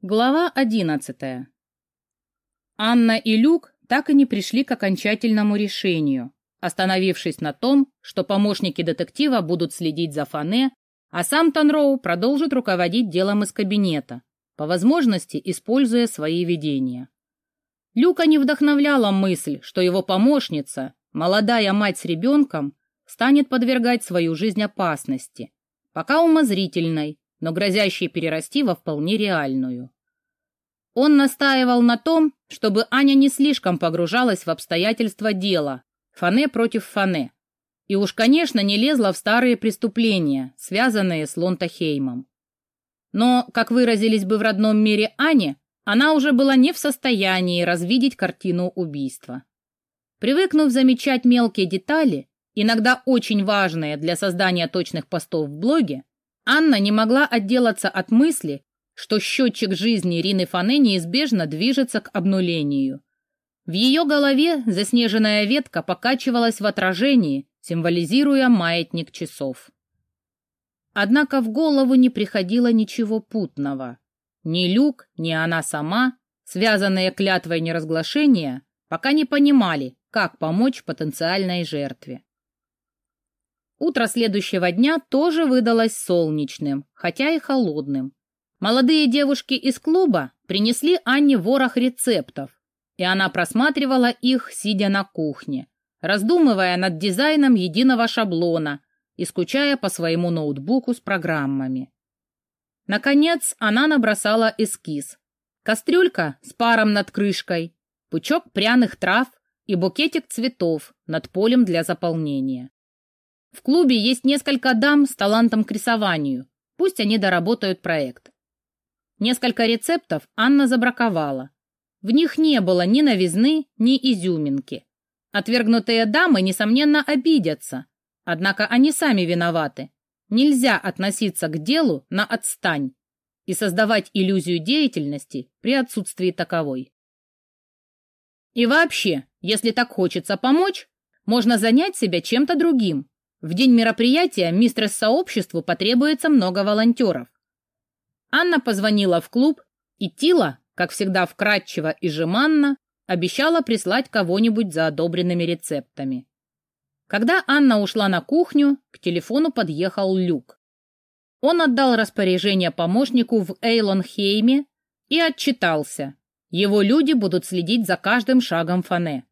Глава одиннадцатая. Анна и Люк так и не пришли к окончательному решению, остановившись на том, что помощники детектива будут следить за Фане, а сам Танроу продолжит руководить делом из кабинета, по возможности используя свои видения. Люка не вдохновляла мысль, что его помощница, молодая мать с ребенком, станет подвергать свою жизнь опасности, пока умозрительной, но грозящей перерасти во вполне реальную. Он настаивал на том, чтобы Аня не слишком погружалась в обстоятельства дела, Фане против Фане, и уж, конечно, не лезла в старые преступления, связанные с Лонтахеймом. Но, как выразились бы в родном мире Ане, она уже была не в состоянии развидеть картину убийства. Привыкнув замечать мелкие детали, иногда очень важные для создания точных постов в блоге, Анна не могла отделаться от мысли, что счетчик жизни Рины Фане неизбежно движется к обнулению. В ее голове заснеженная ветка покачивалась в отражении, символизируя маятник часов. Однако в голову не приходило ничего путного. Ни Люк, ни она сама, связанные клятвой неразглашения, пока не понимали, как помочь потенциальной жертве. Утро следующего дня тоже выдалось солнечным, хотя и холодным. Молодые девушки из клуба принесли Анне ворох рецептов, и она просматривала их, сидя на кухне, раздумывая над дизайном единого шаблона и скучая по своему ноутбуку с программами. Наконец она набросала эскиз. Кастрюлька с паром над крышкой, пучок пряных трав и букетик цветов над полем для заполнения. В клубе есть несколько дам с талантом к рисованию. Пусть они доработают проект. Несколько рецептов Анна забраковала. В них не было ни новизны, ни изюминки. Отвергнутые дамы, несомненно, обидятся. Однако они сами виноваты. Нельзя относиться к делу на отстань и создавать иллюзию деятельности при отсутствии таковой. И вообще, если так хочется помочь, можно занять себя чем-то другим, в день мероприятия мистерс сообществу потребуется много волонтеров. Анна позвонила в клуб, и Тила, как всегда вкратчиво и жеманно, обещала прислать кого-нибудь за одобренными рецептами. Когда Анна ушла на кухню, к телефону подъехал Люк. Он отдал распоряжение помощнику в Эйлонхейме и отчитался. Его люди будут следить за каждым шагом Фане.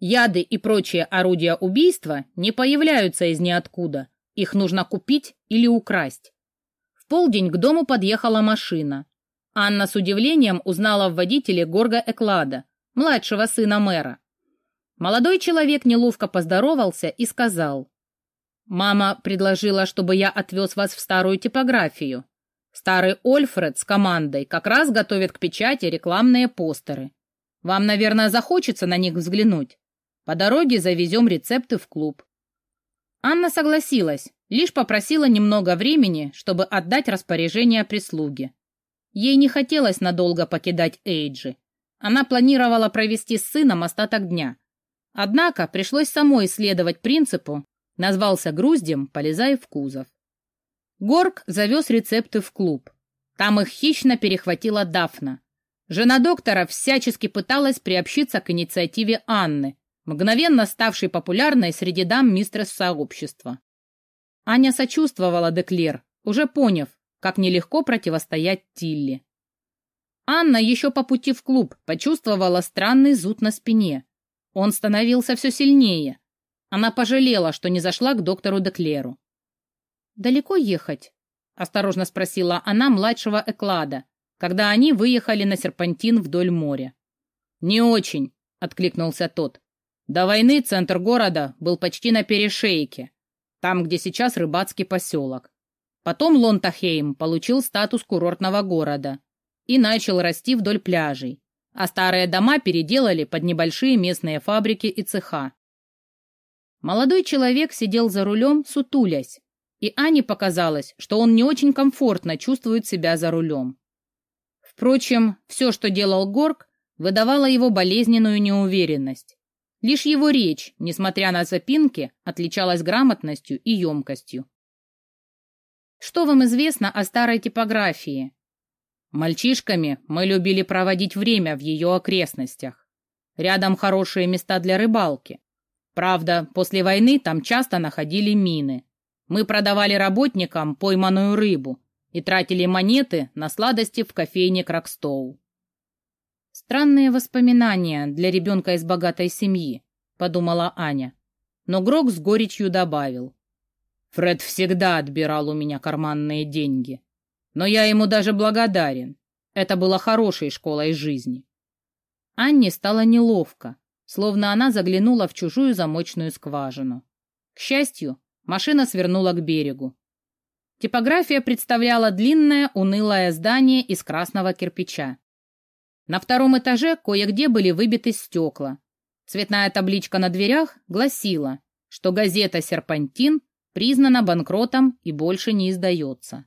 Яды и прочие орудия убийства не появляются из ниоткуда. Их нужно купить или украсть. В полдень к дому подъехала машина. Анна с удивлением узнала в водителе Горга Эклада, младшего сына мэра. Молодой человек неловко поздоровался и сказал. «Мама предложила, чтобы я отвез вас в старую типографию. Старый Ольфред с командой как раз готовит к печати рекламные постеры. Вам, наверное, захочется на них взглянуть. По дороге завезем рецепты в клуб. Анна согласилась, лишь попросила немного времени, чтобы отдать распоряжение прислуге. Ей не хотелось надолго покидать Эйджи. Она планировала провести с сыном остаток дня. Однако пришлось самой исследовать принципу «назвался груздем, полезай в кузов». Горг завез рецепты в клуб. Там их хищно перехватила Дафна. Жена доктора всячески пыталась приобщиться к инициативе Анны, мгновенно ставший популярной среди дам мистерс сообщества. Аня сочувствовала Деклер, уже поняв, как нелегко противостоять Тилли. Анна еще по пути в клуб почувствовала странный зуд на спине. Он становился все сильнее. Она пожалела, что не зашла к доктору Деклеру. «Далеко ехать?» — осторожно спросила она младшего Эклада, когда они выехали на серпантин вдоль моря. «Не очень», — откликнулся тот. До войны центр города был почти на перешейке, там, где сейчас рыбацкий поселок. Потом Лонтахейм получил статус курортного города и начал расти вдоль пляжей, а старые дома переделали под небольшие местные фабрики и цеха. Молодой человек сидел за рулем, сутулясь, и Ане показалось, что он не очень комфортно чувствует себя за рулем. Впрочем, все, что делал Горг, выдавало его болезненную неуверенность. Лишь его речь, несмотря на запинки, отличалась грамотностью и емкостью. «Что вам известно о старой типографии?» Мальчишками мы любили проводить время в ее окрестностях. Рядом хорошие места для рыбалки. Правда, после войны там часто находили мины. Мы продавали работникам пойманную рыбу и тратили монеты на сладости в кофейне Кракстоу. Странные воспоминания для ребенка из богатой семьи, подумала Аня. Но Грок с горечью добавил. Фред всегда отбирал у меня карманные деньги. Но я ему даже благодарен. Это было хорошей школой жизни. Анне стало неловко, словно она заглянула в чужую замочную скважину. К счастью, машина свернула к берегу. Типография представляла длинное, унылое здание из красного кирпича. На втором этаже кое-где были выбиты стекла. Цветная табличка на дверях гласила, что газета «Серпантин» признана банкротом и больше не издается.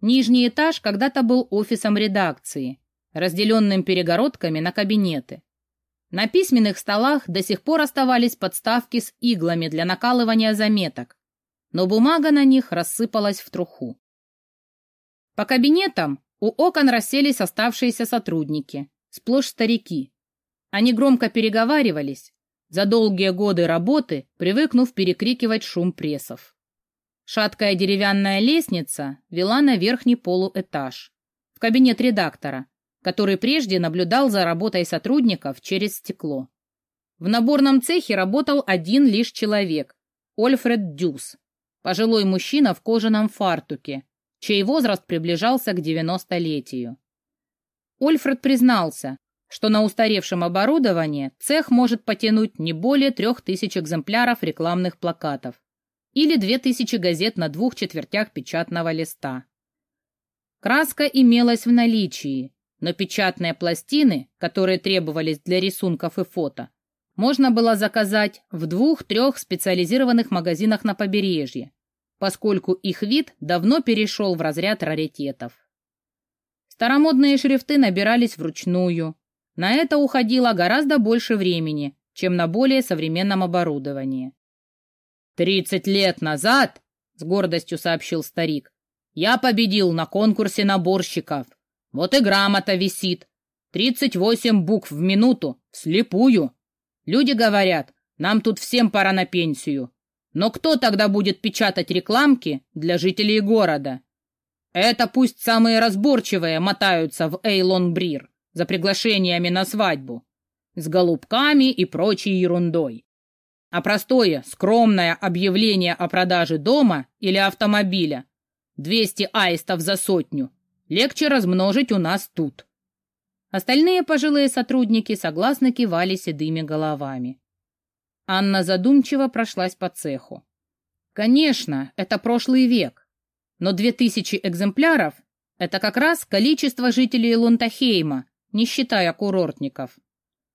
Нижний этаж когда-то был офисом редакции, разделенным перегородками на кабинеты. На письменных столах до сих пор оставались подставки с иглами для накалывания заметок, но бумага на них рассыпалась в труху. По кабинетам у окон расселись оставшиеся сотрудники, сплошь старики. Они громко переговаривались, за долгие годы работы привыкнув перекрикивать шум прессов. Шаткая деревянная лестница вела на верхний полуэтаж, в кабинет редактора, который прежде наблюдал за работой сотрудников через стекло. В наборном цехе работал один лишь человек – Ольфред Дюс, пожилой мужчина в кожаном фартуке, чей возраст приближался к 90-летию. Ольфред признался, что на устаревшем оборудовании цех может потянуть не более трех тысяч экземпляров рекламных плакатов или две тысячи газет на двух четвертях печатного листа. Краска имелась в наличии, но печатные пластины, которые требовались для рисунков и фото, можно было заказать в двух-трех специализированных магазинах на побережье, поскольку их вид давно перешел в разряд раритетов. Старомодные шрифты набирались вручную. На это уходило гораздо больше времени, чем на более современном оборудовании. «Тридцать лет назад, — с гордостью сообщил старик, — я победил на конкурсе наборщиков. Вот и грамота висит. Тридцать восемь букв в минуту, вслепую. Люди говорят, нам тут всем пора на пенсию. Но кто тогда будет печатать рекламки для жителей города? Это пусть самые разборчивые мотаются в Эйлон-Брир за приглашениями на свадьбу. С голубками и прочей ерундой а простое, скромное объявление о продаже дома или автомобиля. 200 аистов за сотню. Легче размножить у нас тут. Остальные пожилые сотрудники согласно кивали седыми головами. Анна задумчиво прошлась по цеху. Конечно, это прошлый век, но 2000 экземпляров – это как раз количество жителей Лонтахейма, не считая курортников.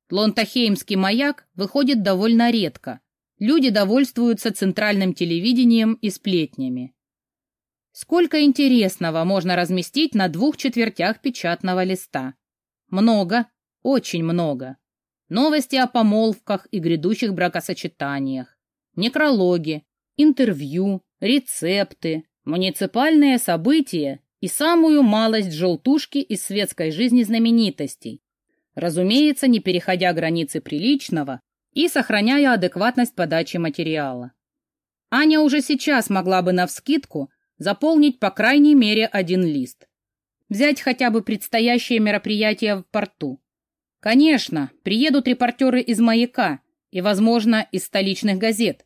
Лонтахеймский маяк выходит довольно редко, Люди довольствуются центральным телевидением и сплетнями. Сколько интересного можно разместить на двух четвертях печатного листа? Много, очень много. Новости о помолвках и грядущих бракосочетаниях, некрологи, интервью, рецепты, муниципальные события и самую малость желтушки из светской жизни знаменитостей. Разумеется, не переходя границы приличного, и сохраняя адекватность подачи материала. Аня уже сейчас могла бы навскидку заполнить по крайней мере один лист. Взять хотя бы предстоящее мероприятие в порту. Конечно, приедут репортеры из «Маяка» и, возможно, из столичных газет.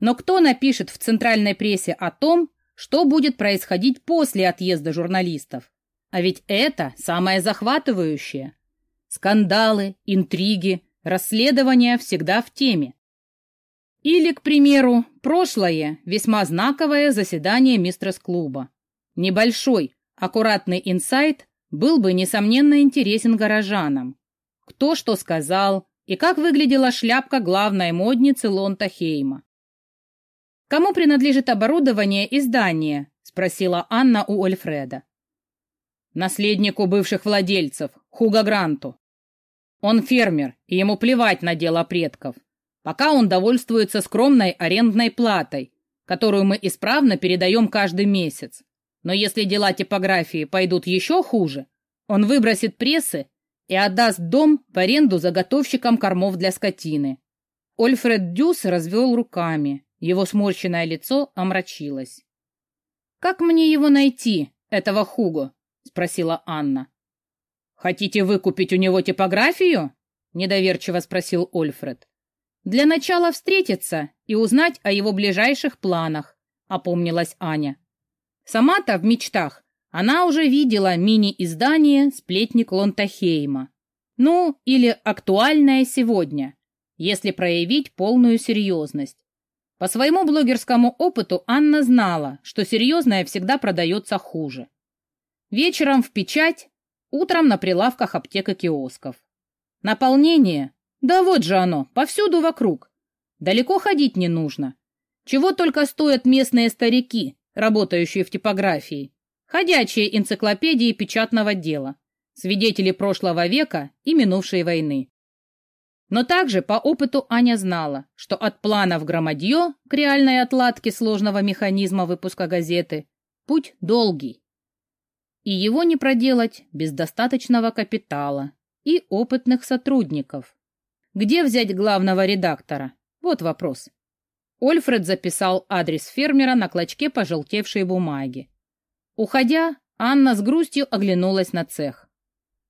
Но кто напишет в центральной прессе о том, что будет происходить после отъезда журналистов? А ведь это самое захватывающее. Скандалы, интриги, Расследование всегда в теме. Или, к примеру, прошлое, весьма знаковое заседание мистерс-клуба. Небольшой, аккуратный инсайт был бы, несомненно, интересен горожанам. Кто что сказал и как выглядела шляпка главной модницы Лонта Хейма. «Кому принадлежит оборудование и здание?» — спросила Анна у Ольфреда. «Наследнику бывших владельцев, Хуга Гранту», он фермер, и ему плевать на дело предков. Пока он довольствуется скромной арендной платой, которую мы исправно передаем каждый месяц. Но если дела типографии пойдут еще хуже, он выбросит прессы и отдаст дом в аренду заготовщикам кормов для скотины. Ольфред Дюс развел руками. Его сморщенное лицо омрачилось. «Как мне его найти, этого Хуго?» — спросила Анна. «Хотите выкупить у него типографию?» — недоверчиво спросил Ольфред. «Для начала встретиться и узнать о его ближайших планах», — опомнилась Аня. Сама-то в мечтах она уже видела мини-издание «Сплетник Лонтахейма». Ну, или «Актуальное сегодня», если проявить полную серьезность. По своему блогерскому опыту Анна знала, что серьезное всегда продается хуже. Вечером в печать, утром на прилавках аптек и киосков. Наполнение? Да вот же оно, повсюду вокруг. Далеко ходить не нужно. Чего только стоят местные старики, работающие в типографии, ходячие энциклопедии печатного дела, свидетели прошлого века и минувшей войны. Но также по опыту Аня знала, что от планов громадье к реальной отладке сложного механизма выпуска газеты путь долгий. И его не проделать без достаточного капитала и опытных сотрудников. Где взять главного редактора? Вот вопрос. Ольфред записал адрес фермера на клочке пожелтевшей бумаги. Уходя, Анна с грустью оглянулась на цех.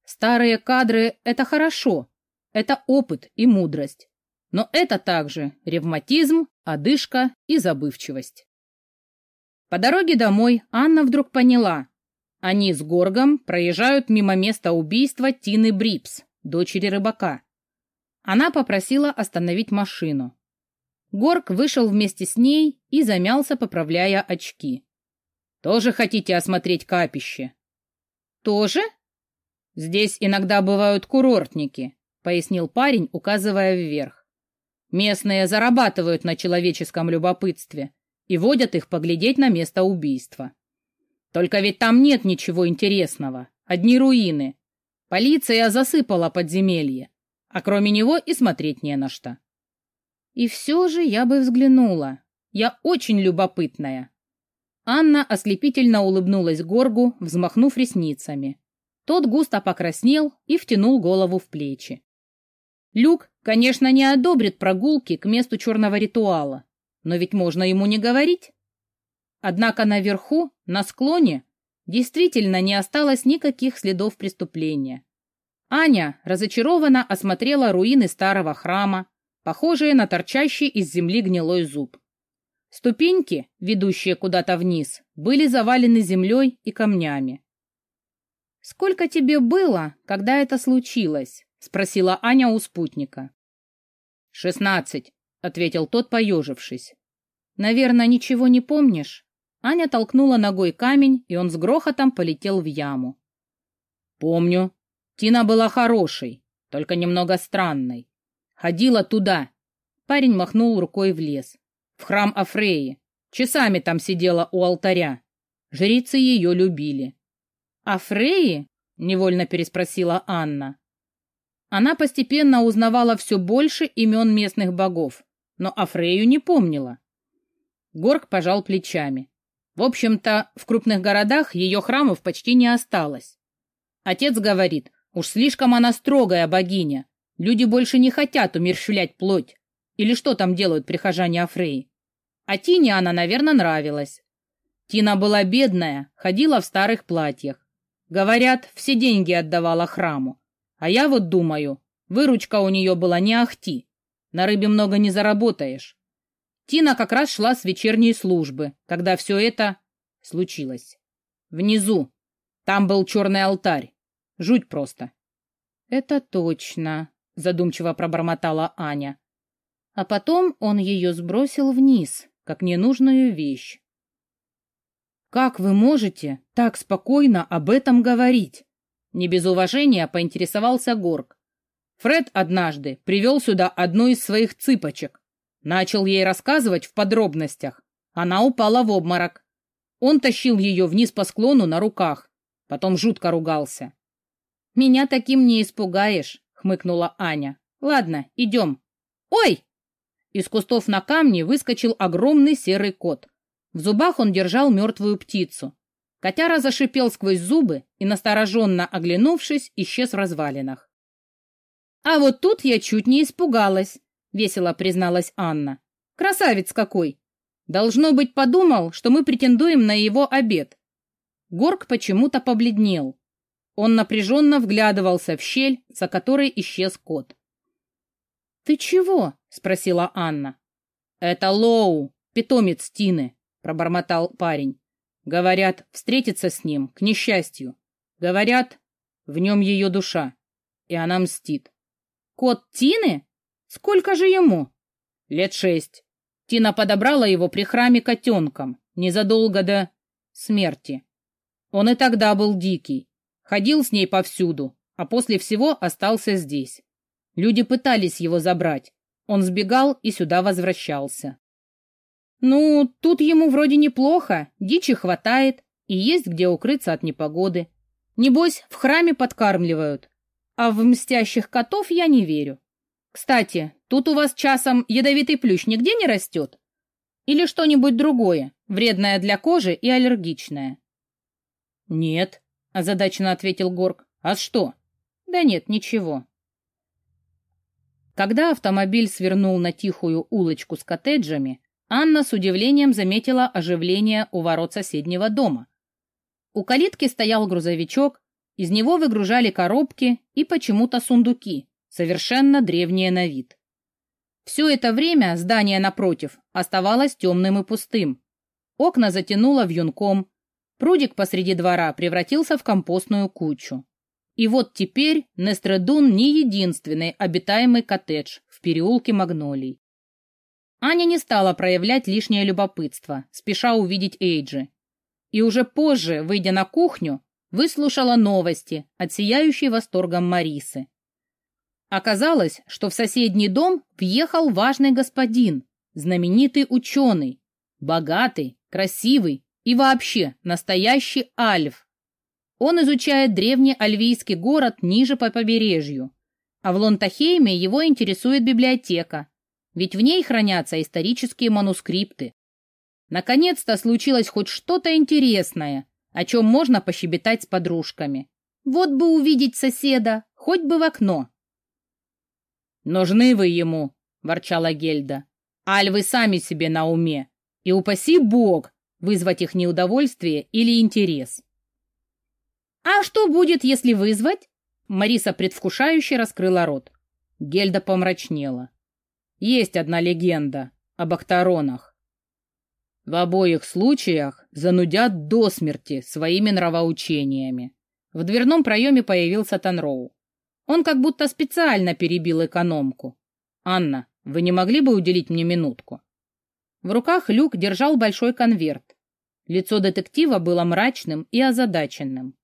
Старые кадры — это хорошо, это опыт и мудрость. Но это также ревматизм, одышка и забывчивость. По дороге домой Анна вдруг поняла. Они с Горгом проезжают мимо места убийства Тины Брипс, дочери рыбака. Она попросила остановить машину. Горг вышел вместе с ней и замялся, поправляя очки. «Тоже хотите осмотреть капище?» «Тоже?» «Здесь иногда бывают курортники», — пояснил парень, указывая вверх. «Местные зарабатывают на человеческом любопытстве и водят их поглядеть на место убийства. Только ведь там нет ничего интересного, одни руины. Полиция засыпала подземелье, а кроме него и смотреть не на что. И все же я бы взглянула. Я очень любопытная. Анна ослепительно улыбнулась Горгу, взмахнув ресницами. Тот густо покраснел и втянул голову в плечи. Люк, конечно, не одобрит прогулки к месту черного ритуала, но ведь можно ему не говорить. Однако наверху, на склоне, действительно не осталось никаких следов преступления. Аня разочарованно осмотрела руины старого храма, похожие на торчащий из земли гнилой зуб. Ступеньки, ведущие куда-то вниз, были завалены землей и камнями. «Сколько тебе было, когда это случилось?» — спросила Аня у спутника. «Шестнадцать», — ответил тот, поежившись. «Наверное, ничего не помнишь?» Аня толкнула ногой камень, и он с грохотом полетел в яму. «Помню. Тина была хорошей, только немного странной. Ходила туда. Парень махнул рукой в лес. В храм Афреи. Часами там сидела у алтаря. Жрицы ее любили. «Афреи?» — невольно переспросила Анна. Она постепенно узнавала все больше имен местных богов, но Афрею не помнила. Горг пожал плечами. В общем-то, в крупных городах ее храмов почти не осталось. Отец говорит, уж слишком она строгая богиня, Люди больше не хотят умерщвлять плоть. Или что там делают прихожане Афреи? А Тине она, наверное, нравилась. Тина была бедная, ходила в старых платьях. Говорят, все деньги отдавала храму. А я вот думаю, выручка у нее была не ахти. На рыбе много не заработаешь. Тина как раз шла с вечерней службы, когда все это случилось. Внизу. Там был черный алтарь. Жуть просто. Это точно, — задумчиво пробормотала Аня. А потом он ее сбросил вниз, как ненужную вещь. «Как вы можете так спокойно об этом говорить?» Не без уважения поинтересовался Горг. Фред однажды привел сюда одну из своих цыпочек. Начал ей рассказывать в подробностях. Она упала в обморок. Он тащил ее вниз по склону на руках. Потом жутко ругался. «Меня таким не испугаешь хмыкнула Аня. Ладно, идем. Ой! Из кустов на камне выскочил огромный серый кот. В зубах он держал мертвую птицу. Котяра зашипел сквозь зубы и, настороженно оглянувшись, исчез в развалинах. «А вот тут я чуть не испугалась», — весело призналась Анна. «Красавец какой! Должно быть, подумал, что мы претендуем на его обед». Горг почему-то побледнел. Он напряженно вглядывался в щель, за которой исчез кот. «Ты чего?» — спросила Анна. «Это Лоу, питомец Тины», — пробормотал парень. Говорят, встретиться с ним, к несчастью. Говорят, в нем ее душа, и она мстит. Кот Тины? Сколько же ему? Лет шесть. Тина подобрала его при храме котенком, незадолго до смерти. Он и тогда был дикий, ходил с ней повсюду, а после всего остался здесь. Люди пытались его забрать. Он сбегал и сюда возвращался. Ну, тут ему вроде неплохо, дичи хватает и есть где укрыться от непогоды. Небось, в храме подкармливают. А в мстящих котов я не верю. Кстати, тут у вас часом ядовитый плющ нигде не растет? Или что-нибудь другое, вредное для кожи и аллергичное? Нет, озадаченно ответил Горг. А что? Да нет, ничего. Когда автомобиль свернул на тихую улочку с коттеджами, Анна с удивлением заметила оживление у ворот соседнего дома. У калитки стоял грузовичок, из него выгружали коробки и почему-то сундуки, совершенно древние на вид. Все это время здание напротив оставалось темным и пустым. Окна затянуло вьюнком, прудик посреди двора превратился в компостную кучу. И вот теперь Нестредун не единственный обитаемый коттедж в переулке Магнолий. Аня не стала проявлять лишнее любопытство, спеша увидеть Эйджи. И уже позже, выйдя на кухню, выслушала новости от сияющей восторгом Марисы. Оказалось, что в соседний дом въехал важный господин, знаменитый ученый, богатый, красивый и вообще настоящий альф. Он изучает древний альвийский город ниже по побережью, а в Лонтахейме его интересует библиотека, ведь в ней хранятся исторические манускрипты. Наконец-то случилось хоть что-то интересное, о чем можно пощебетать с подружками. Вот бы увидеть соседа, хоть бы в окно. «Нужны вы ему», — ворчала Гельда. «Аль вы сами себе на уме, и упаси бог вызвать их неудовольствие или интерес». «А что будет, если вызвать?» Мариса предвкушающе раскрыла рот. Гельда помрачнела. Есть одна легенда об Актаронах. В обоих случаях занудят до смерти своими нравоучениями. В дверном проеме появился Танроу. Он как будто специально перебил экономку. «Анна, вы не могли бы уделить мне минутку?» В руках Люк держал большой конверт. Лицо детектива было мрачным и озадаченным.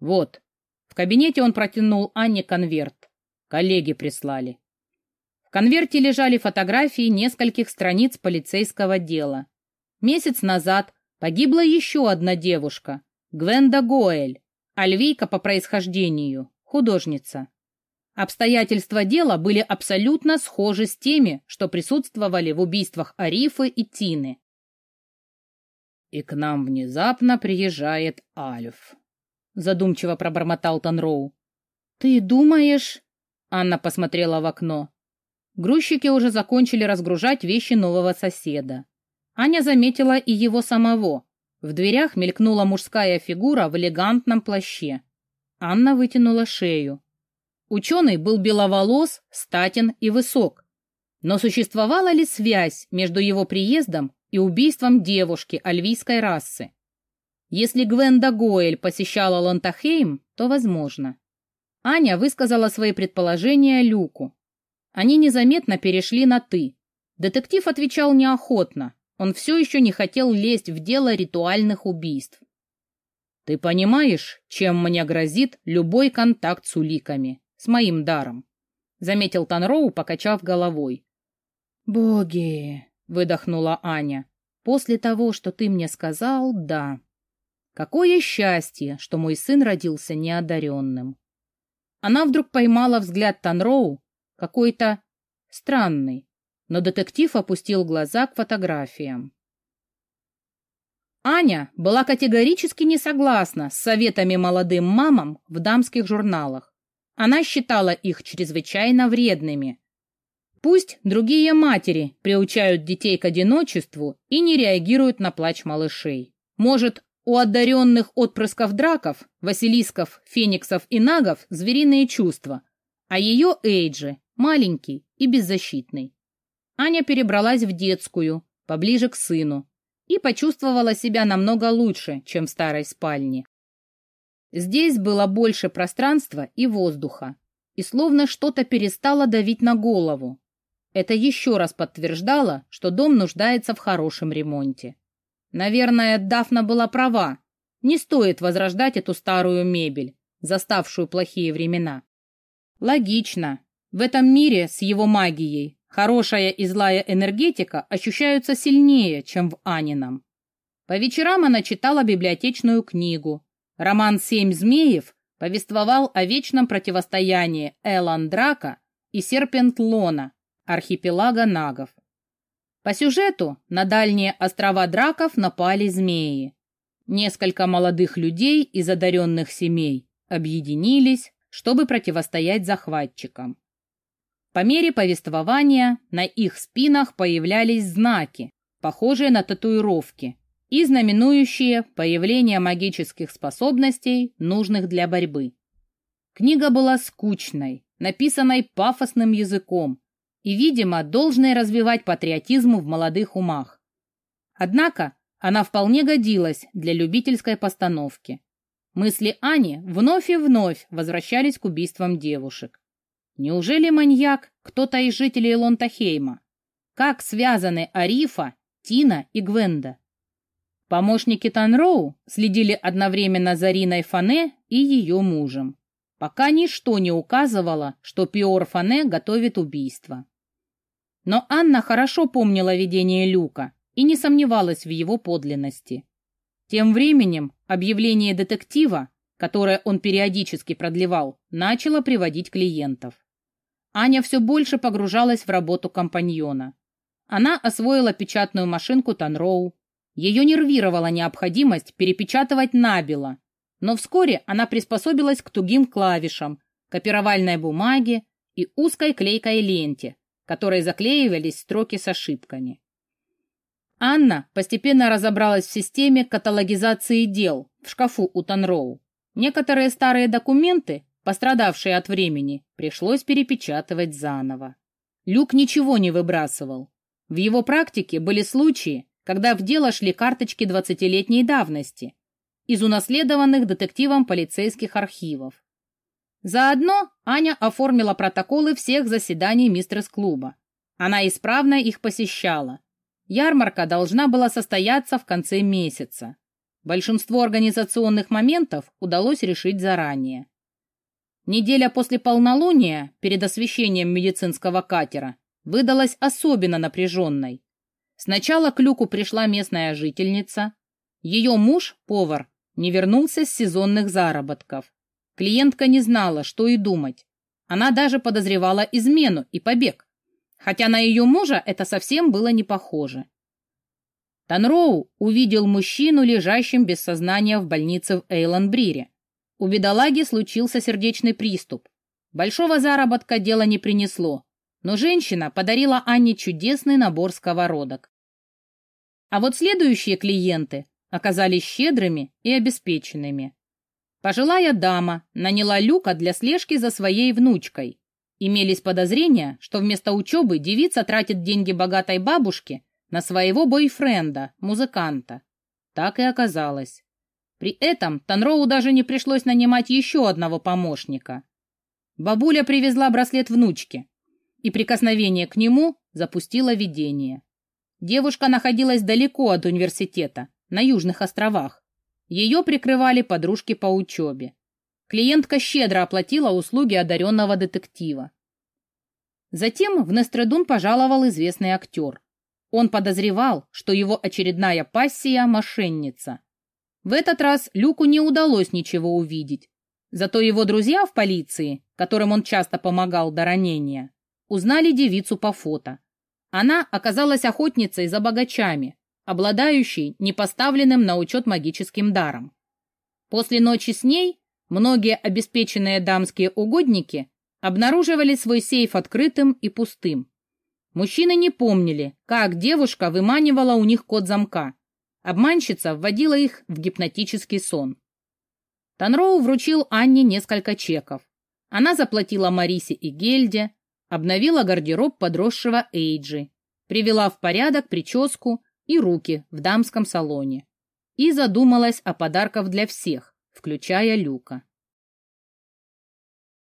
«Вот». В кабинете он протянул Анне конверт. Коллеги прислали конверте лежали фотографии нескольких страниц полицейского дела. Месяц назад погибла еще одна девушка, Гвенда Гоэль, альвийка по происхождению, художница. Обстоятельства дела были абсолютно схожи с теми, что присутствовали в убийствах Арифы и Тины. «И к нам внезапно приезжает Альф», — задумчиво пробормотал Танроу. «Ты думаешь...» — Анна посмотрела в окно. Грузчики уже закончили разгружать вещи нового соседа. Аня заметила и его самого. В дверях мелькнула мужская фигура в элегантном плаще. Анна вытянула шею. Ученый был беловолос, статен и высок. Но существовала ли связь между его приездом и убийством девушки альвийской расы? Если Гвенда Гоэль посещала Лантахейм, то возможно. Аня высказала свои предположения Люку, они незаметно перешли на «ты». Детектив отвечал неохотно. Он все еще не хотел лезть в дело ритуальных убийств. «Ты понимаешь, чем мне грозит любой контакт с уликами, с моим даром?» — заметил Танроу, покачав головой. «Боги!» — выдохнула Аня. «После того, что ты мне сказал, да. Какое счастье, что мой сын родился неодаренным!» Она вдруг поймала взгляд Танроу, какой-то странный, но детектив опустил глаза к фотографиям. Аня была категорически не согласна с советами молодым мамам в дамских журналах. Она считала их чрезвычайно вредными. Пусть другие матери приучают детей к одиночеству и не реагируют на плач малышей. Может, у одаренных отпрысков драков, василисков, фениксов и нагов звериные чувства, а ее Эйджи маленький и беззащитный. Аня перебралась в детскую, поближе к сыну, и почувствовала себя намного лучше, чем в старой спальне. Здесь было больше пространства и воздуха, и словно что-то перестало давить на голову. Это еще раз подтверждало, что дом нуждается в хорошем ремонте. Наверное, Дафна была права. Не стоит возрождать эту старую мебель, заставшую плохие времена. Логично. В этом мире с его магией Хорошая и злая энергетика ощущаются сильнее, чем в Анином. По вечерам она читала библиотечную книгу. Роман «Семь змеев» повествовал о вечном противостоянии Элан Драка и Серпент Лона, архипелага нагов. По сюжету на дальние острова драков напали змеи. Несколько молодых людей из одаренных семей объединились, чтобы противостоять захватчикам. По мере повествования на их спинах появлялись знаки, похожие на татуировки, и знаменующие появление магических способностей, нужных для борьбы. Книга была скучной, написанной пафосным языком и, видимо, должной развивать патриотизм в молодых умах. Однако она вполне годилась для любительской постановки. Мысли Ани вновь и вновь возвращались к убийствам девушек. Неужели маньяк кто-то из жителей Лонтахейма? Как связаны Арифа, Тина и Гвенда? Помощники Танроу следили одновременно за Риной Фане и ее мужем, пока ничто не указывало, что Пиор Фане готовит убийство. Но Анна хорошо помнила видение Люка и не сомневалась в его подлинности. Тем временем объявление детектива, которое он периодически продлевал, начало приводить клиентов. Аня все больше погружалась в работу компаньона. Она освоила печатную машинку Танроу. Ее нервировала необходимость перепечатывать набело, но вскоре она приспособилась к тугим клавишам, копировальной бумаге и узкой клейкой ленте, которой заклеивались строки с ошибками. Анна постепенно разобралась в системе каталогизации дел в шкафу у Танроу. Некоторые старые документы пострадавшие от времени, пришлось перепечатывать заново. Люк ничего не выбрасывал. В его практике были случаи, когда в дело шли карточки двадцатилетней давности из унаследованных детективом полицейских архивов. Заодно Аня оформила протоколы всех заседаний мистерс-клуба. Она исправно их посещала. Ярмарка должна была состояться в конце месяца. Большинство организационных моментов удалось решить заранее. Неделя после полнолуния, перед освещением медицинского катера, выдалась особенно напряженной. Сначала к Люку пришла местная жительница. Ее муж, повар, не вернулся с сезонных заработков. Клиентка не знала, что и думать. Она даже подозревала измену и побег. Хотя на ее мужа это совсем было не похоже. Танроу увидел мужчину, лежащим без сознания в больнице в Эйлон-Брире. У бедолаги случился сердечный приступ. Большого заработка дело не принесло, но женщина подарила Анне чудесный набор сковородок. А вот следующие клиенты оказались щедрыми и обеспеченными. Пожилая дама наняла Люка для слежки за своей внучкой. Имелись подозрения, что вместо учебы девица тратит деньги богатой бабушки на своего бойфренда, музыканта. Так и оказалось. При этом Танроу даже не пришлось нанимать еще одного помощника. Бабуля привезла браслет внучке, и прикосновение к нему запустило видение. Девушка находилась далеко от университета, на Южных островах. Ее прикрывали подружки по учебе. Клиентка щедро оплатила услуги одаренного детектива. Затем в Нестредун пожаловал известный актер. Он подозревал, что его очередная пассия – мошенница. В этот раз Люку не удалось ничего увидеть. Зато его друзья в полиции, которым он часто помогал до ранения, узнали девицу по фото. Она оказалась охотницей за богачами, обладающей непоставленным на учет магическим даром. После ночи с ней многие обеспеченные дамские угодники обнаруживали свой сейф открытым и пустым. Мужчины не помнили, как девушка выманивала у них код замка. Обманщица вводила их в гипнотический сон. Танроу вручил Анне несколько чеков. Она заплатила Марисе и Гельде, обновила гардероб подросшего Эйджи, привела в порядок прическу и руки в дамском салоне и задумалась о подарках для всех, включая Люка.